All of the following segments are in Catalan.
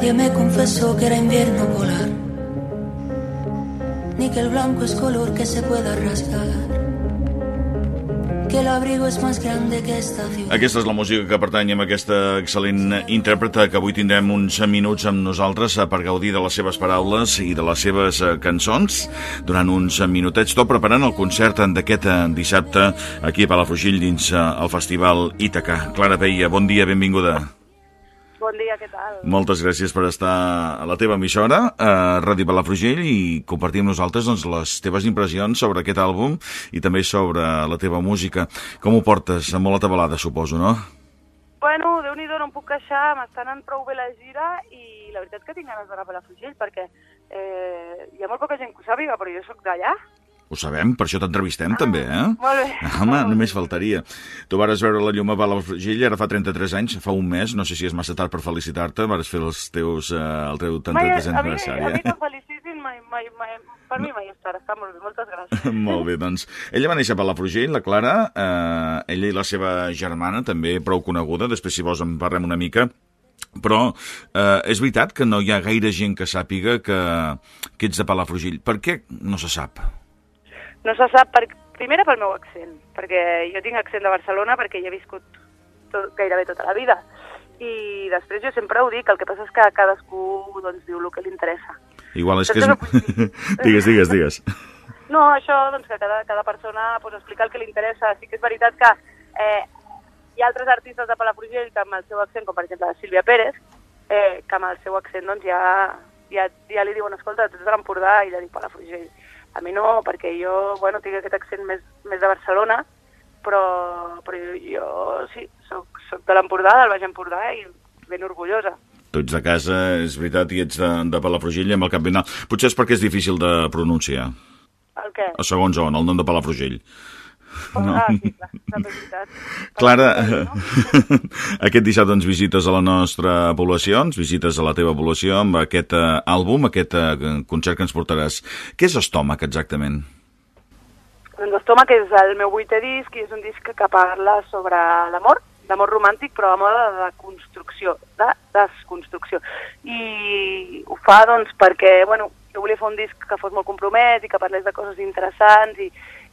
nadie me confesó que era invierno polar, ni que el blanco es color que se pueda rasgar. Aquesta és la música que pertany amb aquesta excel·lent intèrpreta que avui tindrem uns minuts amb nosaltres eh, per gaudir de les seves paraules i de les seves eh, cançons durant uns minutets, tot preparant el concert d'aquest eh, dissabte aquí a Palafrugell dins el Festival Ítaca. Clara Peia, bon dia, benvinguda. Bon dia, què tal? Moltes gràcies per estar a la teva emissora, a Ràdio Palafrugell, i compartir amb nosaltres doncs, les teves impressions sobre aquest àlbum i també sobre la teva música. Com ho portes? Molt atabalada, suposo, no? Bueno, déu nhi no em puc queixar, m'està anant prou bé la gira i la veritat que tinc ganes d'anar a Palafrugell perquè eh, hi ha molt poca gent que ho sàpiga, però jo sóc d'allà ho sabem, per això t'entrevistem ah, també, eh? Molt bé. Home, només faltaria. Tu vares veure la llum a Palafrugell ara fa 33 anys, fa un mes, no sé si és massa tard per felicitar-te, vares fer els teus, eh, el teu 33 aniversari, eh? A mi no felicitin mai, mai, mai, per mi mai és tard, està molt bé, moltes gràcies. molt bé, doncs. Ella va néixer a Palafrugell, la Clara, eh, ella i la seva germana, també prou coneguda, després si vols en parlem una mica, però eh, és veritat que no hi ha gaire gent que sàpiga que, que ets de Palafrugell. Per què no se sap? No se sap, per, primera pel meu accent, perquè jo tinc accent de Barcelona perquè hi he viscut tot, gairebé tota la vida. I després jo sempre ho dic, el que passa és que cadascú doncs, diu el que li interessa. Igual és que és... digues, digues, digues. No, això, doncs, que cada, cada persona pues, explica el que li interessa. Sí que és veritat que eh, hi ha altres artistes de Palafrugell que amb el seu accent, com per exemple Sílvia Pérez, eh, que amb el seu accent doncs, ja, ja, ja li diuen, escolta, tu ets de l'Empordà, i ja dic Palafrugell. A mi no, perquè jo, bueno, tinc aquest accent més, més de Barcelona, però, però jo, jo sí, soc, soc de l'Empordà, del Baix Empordà, i ben orgullosa. Tu ets de casa, és veritat, i ets de, de Palafrugell amb el cap ben alt. Potser és perquè és difícil de pronunciar. El què? A segons on, el nom de Palafrugell. Oh, no. Ah, sí, clar, veritat. Clara, no? aquest dissabte ens visites a la nostra població, ens visites a la teva població amb aquest uh, àlbum, aquest uh, concert que ens portaràs. Què és Estómac, exactament? Doncs Estómac és el meu vuitè disc i és un disc que parla sobre l'amor, l'amor romàntic, però a moda de construcció, de desconstrucció. I ho fa, doncs, perquè, bueno, jo volia fer un disc que fos molt compromès i que parlés de coses interessants i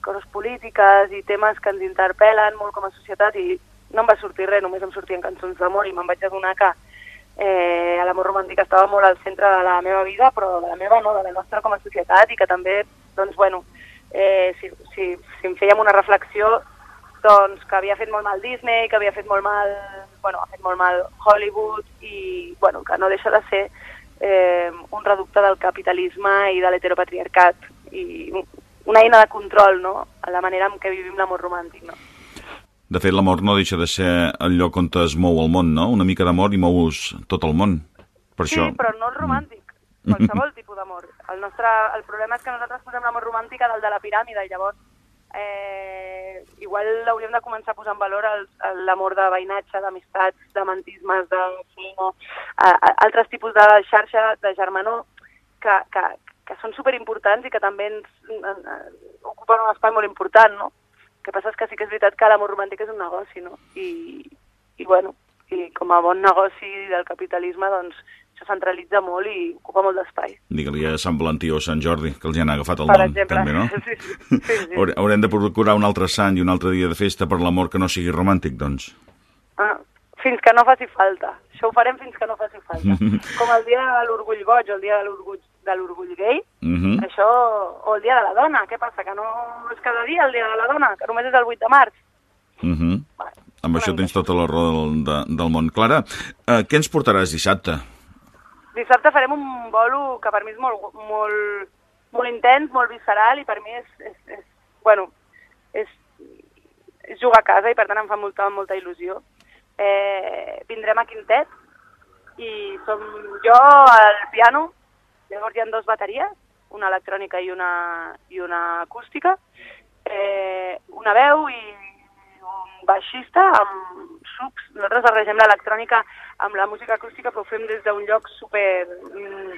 coses polítiques i temes que ens interpel·len molt com a societat i no em va sortir res, només em sortien cançons d'amor i me'n vaig adonar que eh, l'amor romàntic estava molt al centre de la meva vida, però de la meva no, de la nostra com a societat i que també, doncs, bueno, eh, si, si, si em fèiem una reflexió, doncs, que havia fet molt mal Disney, que havia fet molt mal, bueno, ha fet molt mal Hollywood i, bueno, que no deixa de ser eh, un reducte del capitalisme i de l'heteropatriarcat i una eina de control, no?, a la manera en què vivim l'amor romàntic, no? De fet, l'amor no deixa de ser el lloc on es mou el món, no? Una mica d'amor i mous tot el món. Per sí, això... però no el romàntic, mm. qualsevol tipus d'amor. El, nostre, el problema és que nosaltres posem l'amor romàntic a dalt de la piràmide i llavors eh, igual hauríem de començar a posar en valor l'amor de veïnatge, d'amistats, d'amantismes, de no, altres tipus de xarxa de germanor que, que, que són superimportants i que també ens, en, en, ocupen un espai molt important, no? El que passa és que sí que és veritat que l'amor romàntic és un negoci, no? I, i bueno, i com a bon negoci del capitalisme, doncs, això centralitza molt i ocupa molt d'espai. Digue-li a Sant Valentí o Sant Jordi, que els hi han agafat el per nom, exemple. també, no? Sí, sí, sí, sí. Haurem de procurar un altre sant i un altre dia de festa per l'amor que no sigui romàntic, doncs. Ah, fins que no faci falta. Això ho farem fins que no faci falta. Com el dia de l'orgull boig, el dia de l'orgull de l'orgull gay, uh mhm. -huh. això, o el dia de la dona, què passa, que no és cada dia el dia de la dona, que només és el 8 de març? Uh mhm. -huh. bueno, Amb això tens tota la raó del, de, del món. Clara, uh, què ens portaràs dissabte? Dissabte farem un bolo que per mi és molt, molt, molt intens, molt visceral, i per mi és, és, és bueno, és, és jugar a casa i per tant em fa molta, molta il·lusió. Eh, vindrem a Quintet i som jo al piano, Llavors hi ha dues bateries, una electrònica i una, i una acústica, eh, una veu i un baixista amb sucs. Nosaltres barregem l'electrònica amb la música acústica, però ho fem des d'un lloc super mm,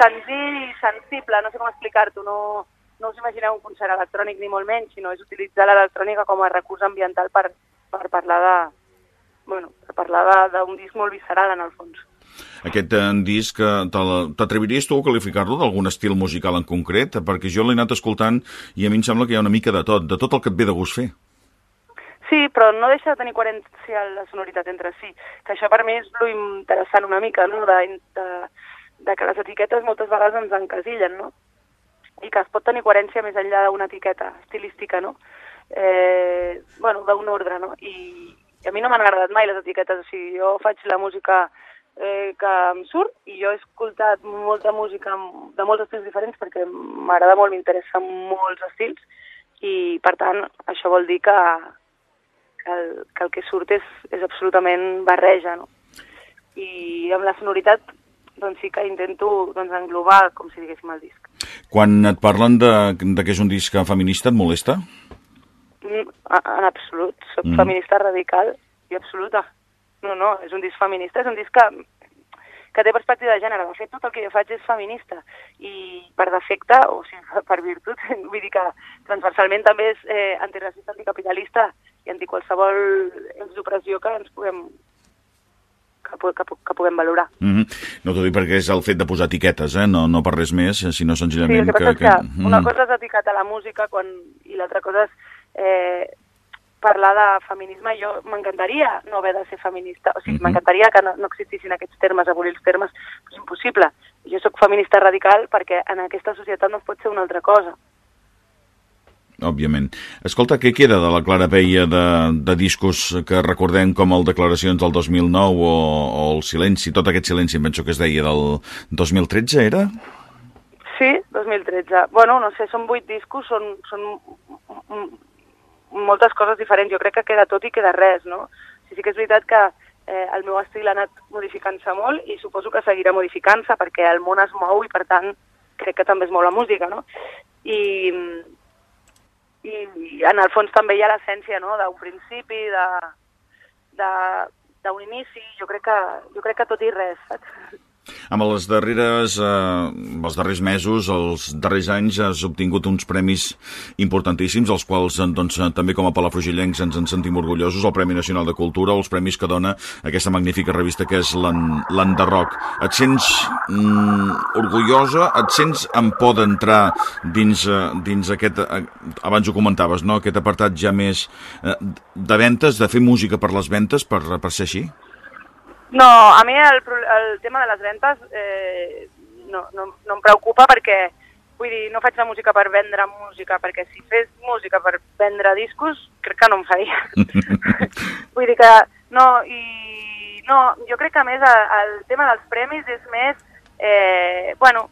senzill i sensible, no sé com explicar-t'ho, no, no us imagineu un concert electrònic ni molt menys, sinó és utilitzar l'electrònica com a recurs ambiental per, per parlar de, bueno, per parlar d'un disc molt visceral en el fons. Aquest eh, disc, eh, t'atreviries tu a qualificar-lo d'algun estil musical en concret? Perquè jo l'he anat escoltant i a mi em sembla que hi ha una mica de tot, de tot el que et ve de gust fer. Sí, però no deixa de tenir coherència la sonoritat entre si, que això per mi és lo interessant una mica, no?, de, de, de que les etiquetes moltes vegades ens encasillen, no?, i que es pot tenir coherència més enllà d'una etiqueta estilística, no?, eh, bueno, d'un ordre, no?, i a mi no m'han agradat mai les etiquetes, o sigui, jo faig la música eh, que em surt i jo he escoltat molta música de molts estils diferents perquè m'agrada molt, m'interessa molts estils i per tant això vol dir que, que, el, que el que surt és, és absolutament barreja, no? I amb la sonoritat doncs sí que intento doncs, englobar, com si diguéssim, el disc. Quan et parlen de, de que és un disc feminista, et molesta? Mm, En absolut, soc mm. feminista radical i absoluta. No, no, és un disc feminista, és un disc que, que té perspectiva de gènere. De fet, tot el que jo faig és feminista. I per defecte, o sigui, per virtut, vull dir que transversalment també és eh, antiracista, anticapitalista i anti qualsevol exopressió que ens puguem que, que, pu- que puguem valorar. Mm -hmm. No t'ho dic perquè és el fet de posar etiquetes, eh? no, no per res més, sinó Sí, el senzillament que passa és que una Mm. cosa és etiquetar la música quan, i l'altra cosa és eh, parlar de feminisme. Jo m'encantaria no haver de ser feminista, o sigui, Mhm. m'encantaria que no, no existissin aquests termes, abolir els termes, és impossible. Jo sóc feminista radical perquè en aquesta societat no es pot ser una altra cosa. Òbviament. Escolta, què queda de la Clara Peia de, de discos que recordem com el Declaracions del 2009 o, o el Silenci, tot aquest silenci, penso que es deia del 2013, era? Sí, 2013. Bueno, no sé, són vuit discos, són, són moltes coses diferents. Jo crec que queda tot i queda res, no? Sí, sí que és veritat que eh, el meu estil ha anat modificant-se molt i suposo que seguirà modificant-se perquè el món es mou i, per tant, crec que també es mou la música, no? I, i, i en el fons també hi ha l'essència, no?, d'un principi, de, de, d'un inici, jo crec, que, jo crec que tot i res, saps? Amb les darreres, eh, els darrers mesos, els darrers anys, has obtingut uns premis importantíssims, els quals eh, doncs, eh, també com a palafrugillencs ens en sentim orgullosos, el Premi Nacional de Cultura, els premis que dona aquesta magnífica revista que és l'En- l'Enderroc. Et sents mm, orgullosa? Et sents amb por d'entrar dins, eh, dins aquest, abans ho comentaves, no? aquest apartat ja més de ventes, de fer música per les ventes, per, per ser així? No, a mi el, el tema de les ventes eh, no, no, no em preocupa perquè, vull dir, no faig la música per vendre música, perquè si fes música per vendre discos, crec que no em faria. vull dir que, no, i no, jo crec que a més el, el tema dels premis és més, eh, bueno,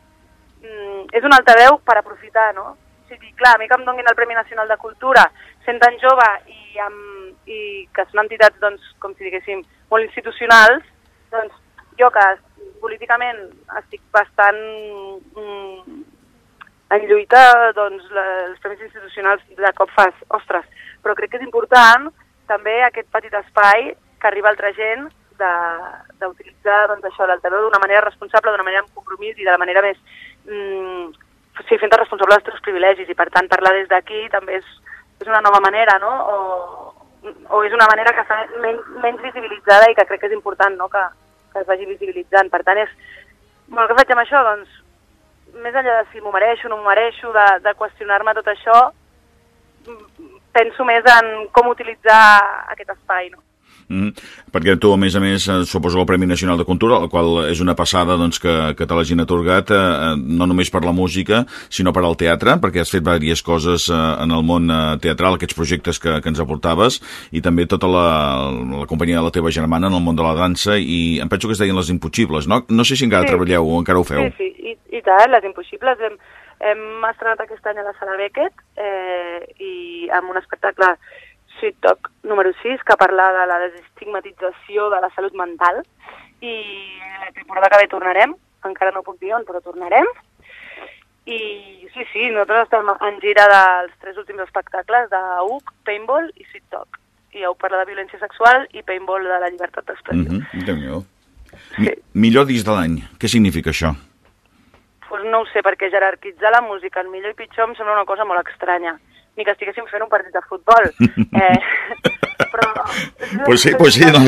mm, és un altaveu per aprofitar, no? O sigui, clar, a mi que em donin el Premi Nacional de Cultura, sent tan jove i, amb, i que són entitats, doncs, com si diguéssim, molt institucionals, doncs jo que políticament estic bastant mm, en lluita, doncs els premis institucionals de cop fas, ostres, però crec que és important també aquest petit espai que arriba a altra gent d'utilitzar doncs, això, l'altaveu d'una manera responsable, d'una manera amb compromís i de la manera més... Mm, sí, fent-te responsable dels teus privilegis i per tant parlar des d'aquí també és, és una nova manera, no? O, o és una manera que està menys, menys visibilitzada i que crec que és important no? que, que es vagi visibilitzant. Per tant, és... Bueno, què faig amb això? Doncs, més enllà de si m'ho mereixo o no m'ho mereixo, de, de qüestionar-me tot això, penso més en com utilitzar aquest espai, no? Mm, perquè tu, a més a més, eh, suposo el Premi Nacional de Cultura, el qual és una passada doncs, que, que te l'hagin atorgat, eh, eh, no només per la música, sinó per al teatre, perquè has fet diverses coses eh, en el món eh, teatral, aquests projectes que, que ens aportaves, i també tota la, la companyia de la teva germana en el món de la dansa, i em penso que es deien Les Impossibles, no? No sé si encara Sí. treballeu o encara ho feu. Sí, sí, i, i tant, Les Impossibles. Hem, hem estrenat aquest any a la Sala Beckett eh, i amb un espectacle Sweet Talk número 6 que parla de la desestigmatització de la salut mental i la temporada que ve tornarem, encara no puc dir on, però tornarem. I sí, sí, nosaltres estem en gira dels tres últims espectacles de UC, Paintball i Sweet Talk. I UC parla de violència sexual i Paintball de la llibertat d'expressió. Mm -hmm. déu Sí. Mi millor disc de l'any. Què significa això? Pues no ho sé, perquè jerarquitzar la música en millor i pitjor em sembla una cosa molt estranya. Ni que estiguéssim fent un partit de futbol. Eh, però... Pues sí, pues sí, no,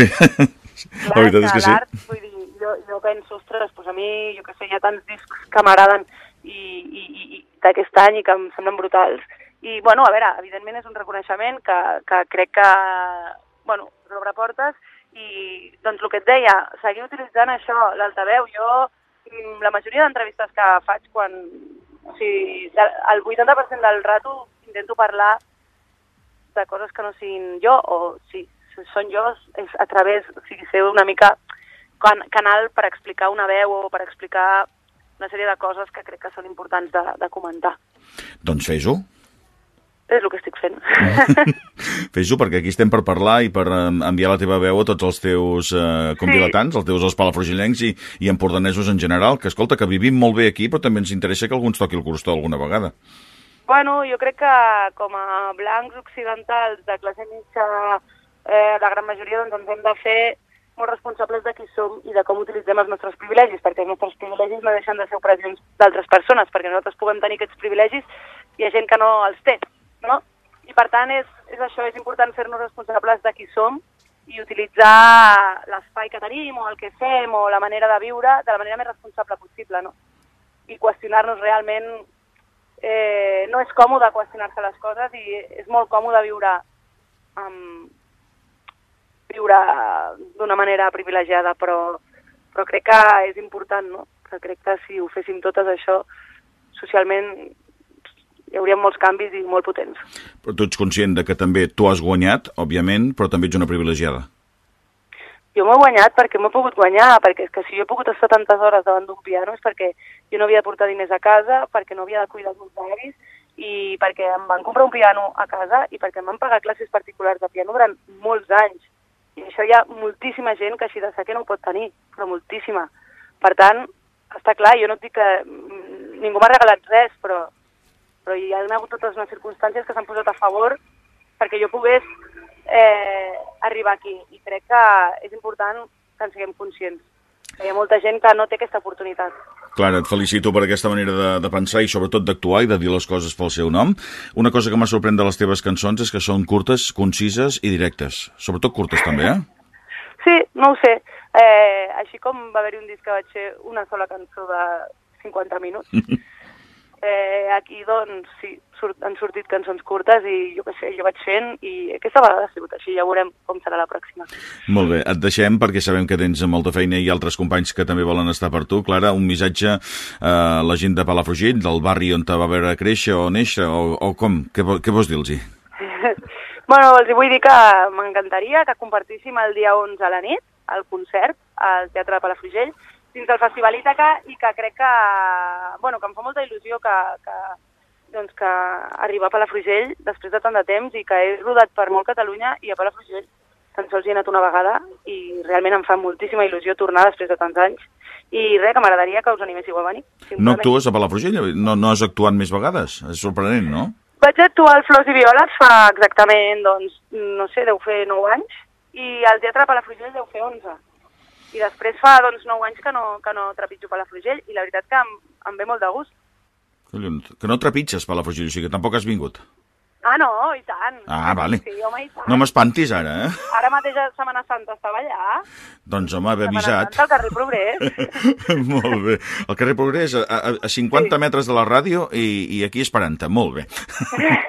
la veritat és que sí. vull dir, jo, jo penso, ostres, doncs a mi, jo que sé, hi ha tants discs que m'agraden i, i, i, i d'aquest any i que em semblen brutals. I, bueno, a veure, evidentment és un reconeixement que, que crec que, bueno, obre portes i, doncs, el que et deia, seguir utilitzant això, l'altaveu. Jo, mm, la majoria d'entrevistes que faig quan... O sigui, el 80% del rato intento parlar de coses que no siguin jo, o sí, són jo, és a través, o sigui, ser una mica can canal per explicar una veu o per explicar una sèrie de coses que crec que són importants de, de comentar. Doncs fes-ho. És el que estic fent. Fes-ho, perquè aquí estem per parlar i per enviar la teva veu a tots els teus eh, convilatants, sí. els teus els palafrugellencs i, i empordanesos en general, que escolta, que vivim molt bé aquí, però també ens interessa que alguns toqui el costó alguna vegada. Bueno, jo crec que com a blancs occidentals de classe mitja, eh, la gran majoria doncs, ens hem de fer molt responsables de qui som i de com utilitzem els nostres privilegis, perquè els nostres privilegis no deixen de ser opressions d'altres persones, perquè nosaltres puguem tenir aquests privilegis i hi ha gent que no els té, no? I per tant és, és això, és important fer-nos responsables de qui som i utilitzar l'espai que tenim o el que fem o la manera de viure de la manera més responsable possible, no? I qüestionar-nos realment eh, no és còmode qüestionar-se les coses i és molt còmode viure um, viure d'una manera privilegiada, però, però crec que és important, no? Que crec que si ho féssim totes això, socialment hi hauria molts canvis i molt potents. Però tu ets conscient de que també tu has guanyat, òbviament, però també ets una privilegiada. Jo m'he guanyat perquè m'he pogut guanyar, perquè és que si jo he pogut estar tantes hores davant d'un piano és perquè jo no havia de portar diners a casa, perquè no havia de cuidar els meus avis, i perquè em van comprar un piano a casa i perquè em van pagar classes particulars de piano durant molts anys. I això hi ha moltíssima gent que així de que no ho pot tenir, però moltíssima. Per tant, està clar, jo no et dic que mm, ningú m'ha regalat res, però, però hi ha hagut totes unes circumstàncies que s'han posat a favor perquè jo pogués eh, arribar aquí. I crec que és important que en siguem conscients. Hi ha molta gent que no té aquesta oportunitat. Clara, et felicito per aquesta manera de, de pensar i sobretot d'actuar i de dir les coses pel seu nom. Una cosa que m'ha sorprèn de les teves cançons és que són curtes, concises i directes. Sobretot curtes també, eh? Sí, no ho sé. Eh, així com va haver-hi un disc que vaig fer una sola cançó de 50 minuts, eh, aquí doncs sí, surt, han sortit cançons curtes i jo què sé, jo vaig fent i aquesta vegada ha sigut així, ja veurem com serà la pròxima. Molt bé, et deixem perquè sabem que tens molta feina i altres companys que també volen estar per tu. Clara, un missatge a la gent de Palafrugell, del barri on te va veure créixer o néixer, o, o com? Què, què vols dir-los-hi? bueno, els vull dir que m'encantaria que compartíssim el dia 11 a la nit el concert al Teatre de Palafrugell dins del Festival Ítaca i que crec que, bueno, que em fa molta il·lusió que, que, doncs que arribar a Palafrugell després de tant de temps i que he rodat per molt Catalunya i a Palafrugell tan sols hi he anat una vegada i realment em fa moltíssima il·lusió tornar després de tants anys i res, que m'agradaria que us animéssiu a venir. No actues a Palafrugell? No, no has actuat més vegades? És sorprenent, no? Vaig actuar al Flors i Violes fa exactament, doncs, no sé, deu fer 9 anys i al Teatre de Palafrugell deu fer 11 i després fa doncs 9 anys que no, que no trepitjo Palafrugell i la veritat que em, em ve molt de gust. Collons, que no trepitges Palafrugell, o sigui que tampoc has vingut. Ah, no, i tant. Ah, vale. Sí, home, i tant. No m'espantis ara, eh? Ara mateix a Setmana Santa estava allà. Doncs, home, haver avisat. Setmana Santa al carrer Progrés. molt bé. Al carrer Progrés, a, a, a 50 sí. metres de la ràdio i, i aquí esperant-te. Molt bé.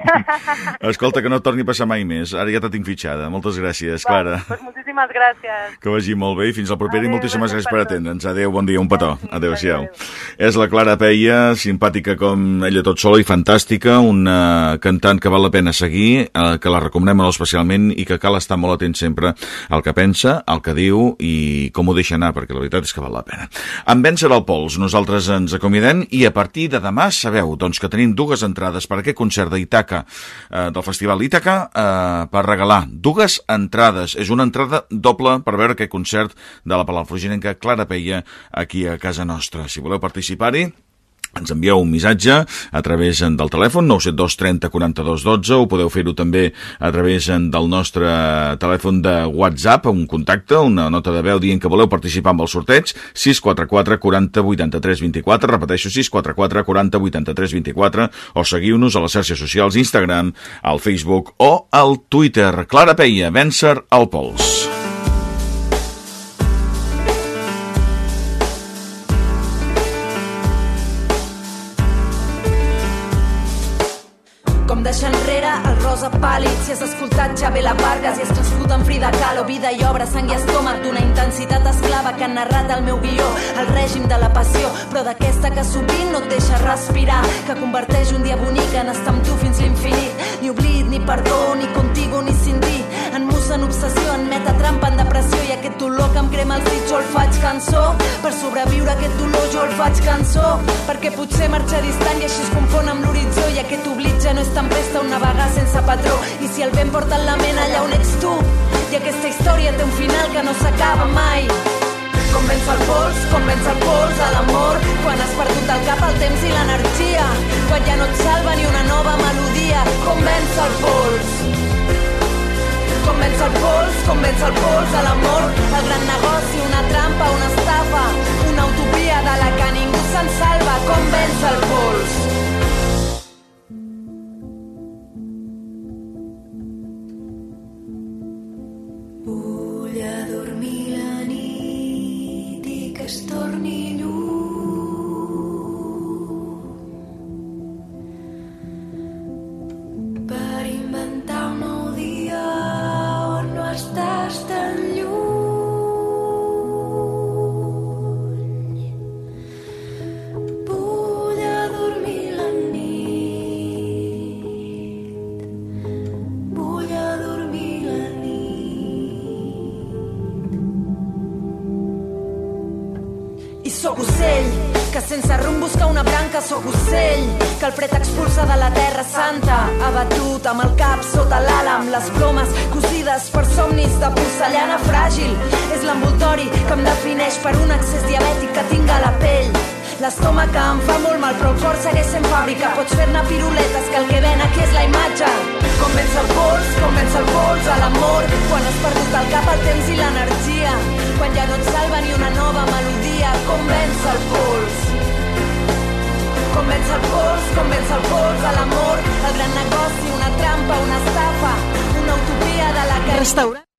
Escolta, que no torni a passar mai més. Ara ja te tinc fitxada. Moltes gràcies, Clara. Doncs pues moltíssimes gràcies. Que vagi molt bé i fins al proper i moltíssimes gràcies per atendre'ns. Adéu, bon dia, un petó. Adéu-siau. És la Clara Peia, simpàtica com ella tot sola i fantàstica, una cantant que la pena seguir eh, que la recomanem molt especialment i que cal estar molt atent sempre al que pensa, al que diu i com ho deixa anar, perquè la veritat és que val la pena. En Vèncer al Pols, nosaltres ens acomidem i a partir de demà sabeu doncs, que tenim dues entrades per aquest concert d'Itaca, eh, del Festival Itaca, eh, per regalar dues entrades. És una entrada doble per veure aquest concert de la Palafruginenca Clara Peia aquí a casa nostra. Si voleu participar-hi, ens envieu un missatge a través del telèfon 972 30 42 12 o podeu fer-ho també a través del nostre telèfon de WhatsApp un contacte, una nota de veu dient que voleu participar amb el sorteig. 644 40 83 24 repeteixo 644 40 83 24 o seguiu-nos a les xarxes socials Instagram, al Facebook o al Twitter. Clara Peia, Vèncer al Pols pàl·lid. Si has escoltat Xabela Vargas i has crescut en Frida Kahlo, vida i obra, sang i estómac d'una intensitat esclava que han narrat el meu guió, el règim de la passió, però d'aquesta que sovint no et deixa respirar, que converteix un dia bonic en estar sobreviure aquest dolor jo el faig cançó, perquè potser marxar distant i així es confon amb l'horitzó i aquest oblit ja no és tan presta un navegar sense patró. I si el vent porta la ment allà on ets tu i aquesta història té un final que no s'acaba mai. Com vens el pols, com vens el pols a l'amor, quan has perdut el cap, el temps i l'energia, quan ja no et salva ni una nova melodia, com vens el pols. Com vens el pols, com vens el pols a l'amor, el gran negoci, una trampa, una estafa, una utopia de la que ningú se'n salva, com vens el pols. Vull adormir la nit i que es torni lluny per inventar terra santa, abatut amb el cap sota l'ala, amb les plomes cosides per somnis de porcellana fràgil. És l'envoltori que em defineix per un excés diabètic que tinc a la pell. L'estómac em fa molt mal, però el cor segueix sent fàbrica. Pots fer-ne piruletes, que el que ven aquí és la imatge. Com vens el pols, com vens el pols a l'amor, quan has perdut el cap, el temps i l'energia. Quan ja no et salva ni una nova melodia, com vens el pols. Com vens el pols, com vens el pols a l'amor, el gran negoci, una trampa, una estafa, una utopia de la que... Restaurant